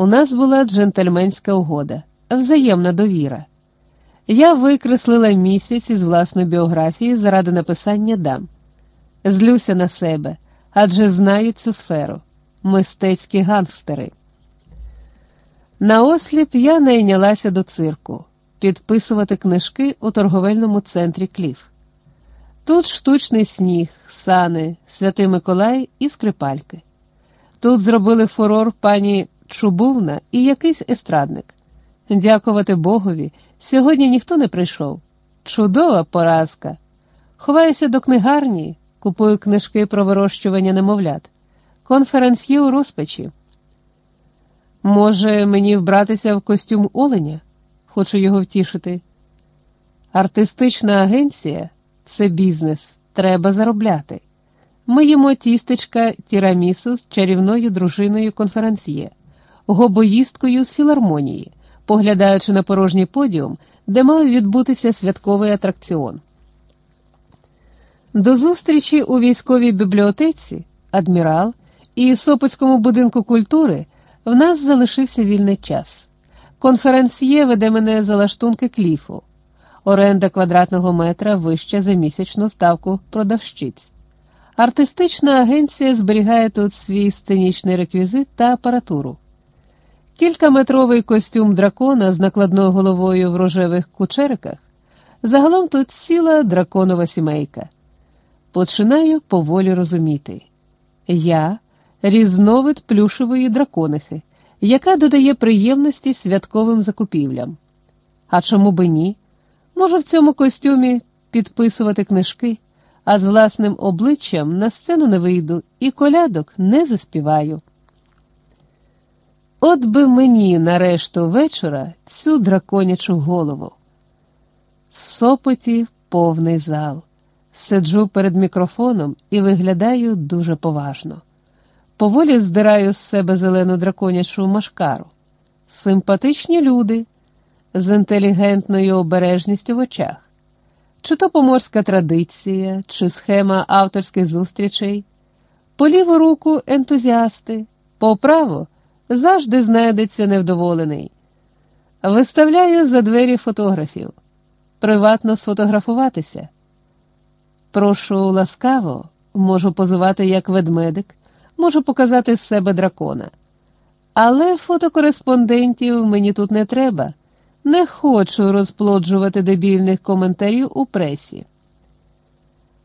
У нас була джентльменська угода, взаємна довіра. Я викреслила місяць із власної біографії заради написання дам. Злюся на себе, адже знаю цю сферу мистецькі гангстери. Наосліп я найнялася до цирку підписувати книжки у торговельному центрі Кліф. Тут штучний сніг, сани, святий Миколай і скрипальки. Тут зробили фурор пані Чубувна і якийсь естрадник. Дякувати Богові, сьогодні ніхто не прийшов. Чудова поразка. Ховаюся до книгарні, купую книжки про вирощування немовлят, конференсьє у розпачі. Може, мені вбратися в костюм оленя? Хочу його втішити. Артистична агенція це бізнес, треба заробляти. Ми їмо тістечка тірамісу з чарівною дружиною конференсьє, гобоїсткою з філармонії, поглядаючи на порожній подіум, де мав відбутися святковий атракціон. До зустрічі у військовій бібліотеці, адмірал і Сопоцькому будинку культури в нас залишився вільний час. Конференсьє веде мене за лаштунки кліфу, оренда квадратного метра вища за місячну ставку продавщиць. Артистична агенція зберігає тут свій сценічний реквізит та апаратуру. Кількаметровий костюм дракона з накладною головою в рожевих кучериках. Загалом тут сіла драконова сімейка. Починаю поволі розуміти. Я різновид плюшевої драконихи, яка додає приємності святковим закупівлям. А чому би ні? Можу в цьому костюмі підписувати книжки, а з власним обличчям на сцену не вийду і колядок не заспіваю. От би мені на решту вечора цю драконячу голову. В сопоті повний зал. Сиджу перед мікрофоном і виглядаю дуже поважно. Поволі здираю з себе зелену драконячу машкару. Симпатичні люди з інтелігентною обережністю в очах. Чи то поморська традиція, чи схема авторських зустрічей. По ліву руку ентузіасти, по праву завжди знайдеться невдоволений. Виставляю за двері фотографів. Приватно сфотографуватися. Прошу ласкаво, можу позувати як ведмедик, можу показати з себе дракона. Але фотокореспондентів мені тут не треба. Не хочу розплоджувати дебільних коментарів у пресі.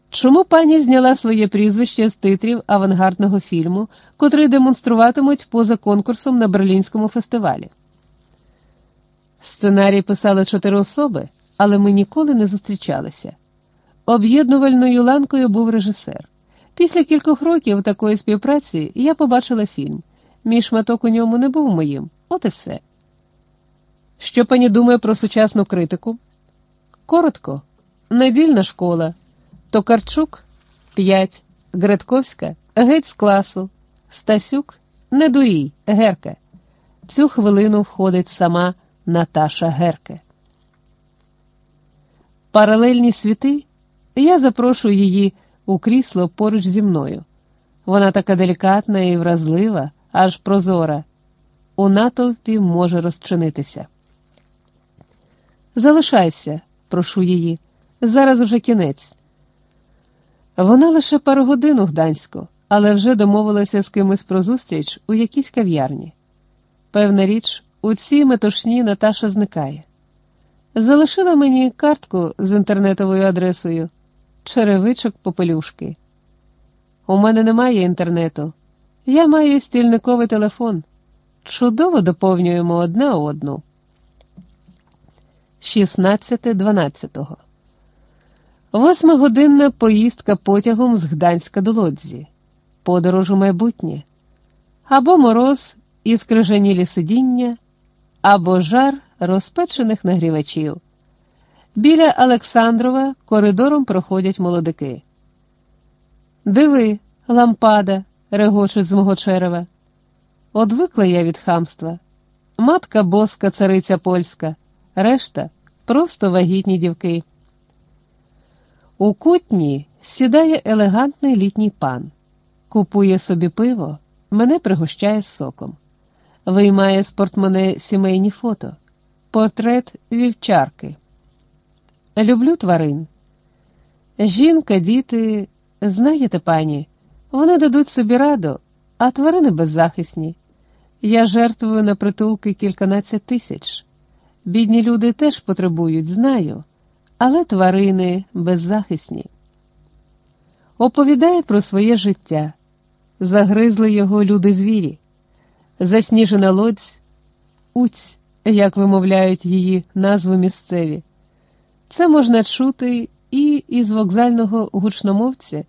Чому пані зняла своє прізвище з титрів авангардного фільму, котрий демонструватимуть поза конкурсом на Берлінському фестивалі? Сценарій писали чотири особи, але ми ніколи не зустрічалися. Об'єднувальною ланкою був режисер. Після кількох років такої співпраці я побачила фільм. Мій шматок у ньому не був моїм, от і все. Що пані думає про сучасну критику? Коротко, недільна школа. Токарчук 5, Гредковська геть з класу, Стасюк не дурій, Герке. Цю хвилину входить сама Наташа Герке. Паралельні світи. Я запрошую її у крісло поруч зі мною. Вона така делікатна і вразлива, аж прозора. У натовпі може розчинитися. Залишайся, прошу її, зараз уже кінець. Вона лише пару годин у Гданську, але вже домовилася з кимось про зустріч у якійсь кав'ярні. Певна річ, у цій метушні Наташа зникає. Залишила мені картку з інтернетовою адресою черевичок попелюшки. У мене немає інтернету. Я маю стільниковий телефон. Чудово доповнюємо одна одну. 16.12. Восьмигодинна поїздка потягом з Гданська до Лодзі. Подорож у майбутнє. Або мороз і скрижанілі сидіння, або жар розпечених нагрівачів. Біля Олександрова коридором проходять молодики. Диви, лампада, регочуть з мого черева. Одвикла я від хамства. Матка боска, цариця польська, решта просто вагітні дівки. У кутні сідає елегантний літній пан, купує собі пиво, мене пригощає соком. Виймає з портмоне сімейні фото, портрет вівчарки. Люблю тварин. Жінка, діти, знаєте, пані, вони дадуть собі раду, а тварини беззахисні. Я жертвую на притулки кільканадцять тисяч. Бідні люди теж потребують, знаю, але тварини беззахисні. Оповідає про своє життя. Загризли його люди звірі, засніжена лодь, уць, як вимовляють її назви місцеві. Це можна чути і із вокзального гучномовця,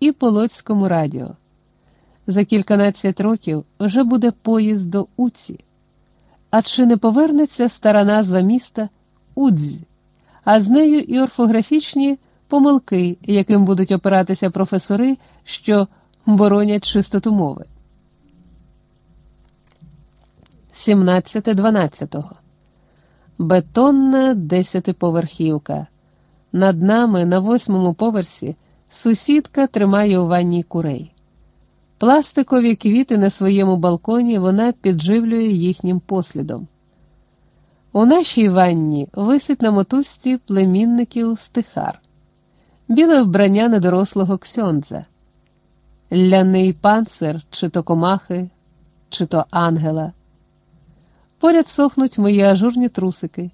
і по Лодському радіо. За кільканадцять років вже буде поїзд до Уці. А чи не повернеться стара назва міста Удзь, а з нею і орфографічні помилки, яким будуть опиратися професори, що боронять чистоту мови. 17.12. Бетонна десятиповерхівка. Над нами на восьмому поверсі сусідка тримає у ванні курей. Пластикові квіти на своєму балконі вона підживлює їхнім послідом. У нашій ванні висить на мотузці племінників стихар, біле вбрання недорослого ксьондза, ляний панцир, чи то комахи, чи то ангела. Поряд сохнуть мої ажурні трусики.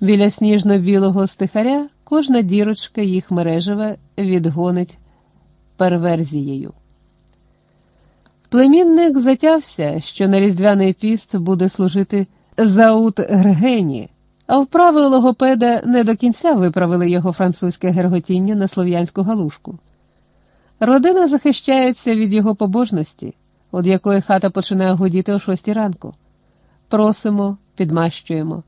Біля сніжно-білого стихаря кожна дірочка їх мережева відгонить перверзією. Племінник затявся, що на різдвяний піст буде служити заут Гргені, а вправи логопеда не до кінця виправили його французьке герготіння на слов'янську галушку. Родина захищається від його побожності, від якої хата починає гудіти о шостій ранку. Просимо, підмащуємо.